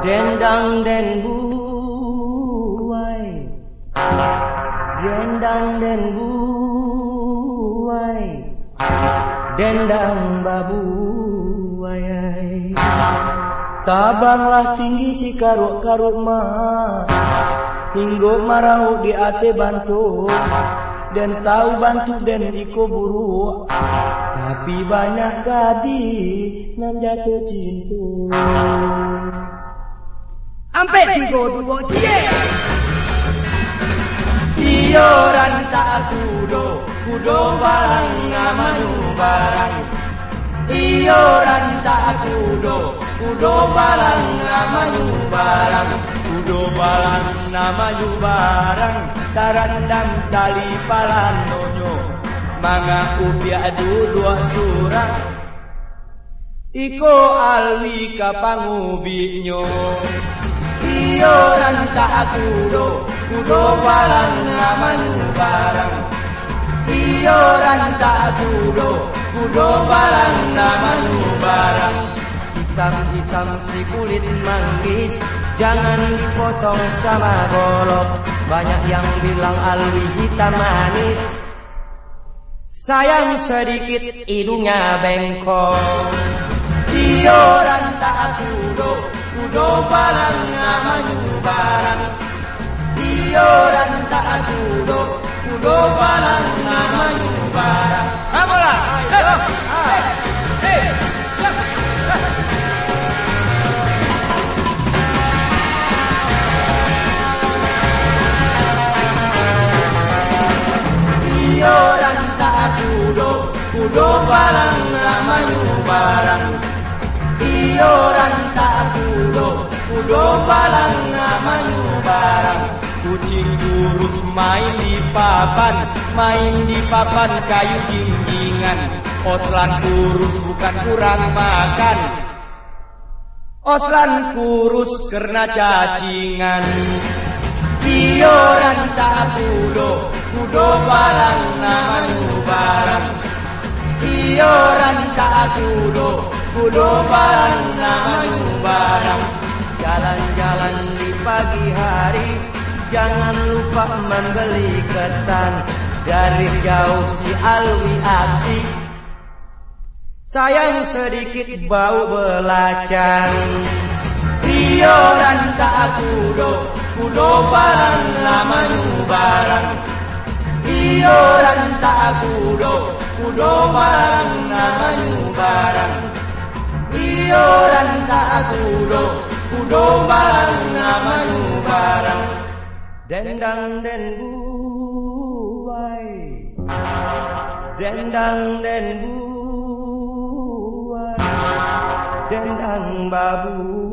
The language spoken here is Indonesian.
Dendang den buai. Dendang den buai. Dendang babu Tabanglah tinggi si karuk-karuk mah. Hinggo marau di ate bantu. Dan tahu bantu dan iko buru. Tapi banyak gadi Nan jatuh cinta Ampe tiga dua cie. Iyo ranta kudo Kudo barang namanu barang Iyo ranta kudo Kudo barang namanu barang Kudo barang namanu barang Tarandam tali palan nonyo Manga upia dua surang Iko alwi kapangubinyo Iyo ranta kudo Kudo barang namanu barang Iyo ranta kudo Kudo barang namanu barang Hitam-hitam si kulit manggis Jangan dipotong sama golok. Banyak yang bilang alwi hitam manis. Sayang sedikit hidungnya bengkok. Iyo ranta kudo Kudo barang namanya barang Iyo ranta kudo Kudo barang namanya barang Amola. Ayo. Hei. Iyo ranta kudo Kudo barang namanya barang Iyo ranta kudo Kudo barang namanya barang. Kucing kurus main di papan Main di papan kayu jinggingan Oslan kurus bukan kurang makan. Oslan kurus karena cacingan. Iyo ranta kudo Kudo barang namanya barang. Iyo ranta kudo Kudo barang namanya barang. Jalan-jalan di pagi hari Jangan lupa membeli ketan. Dari jauh si Alwi aksi. Sayang sedikit bau belacan. Iyo ranta kudo Kudo barang. Namanya barang Iyo ranta kudo Kudo barang namanya barang ranta kudo barang namanya barang Dendang den buai Dendang den buai Dendang babu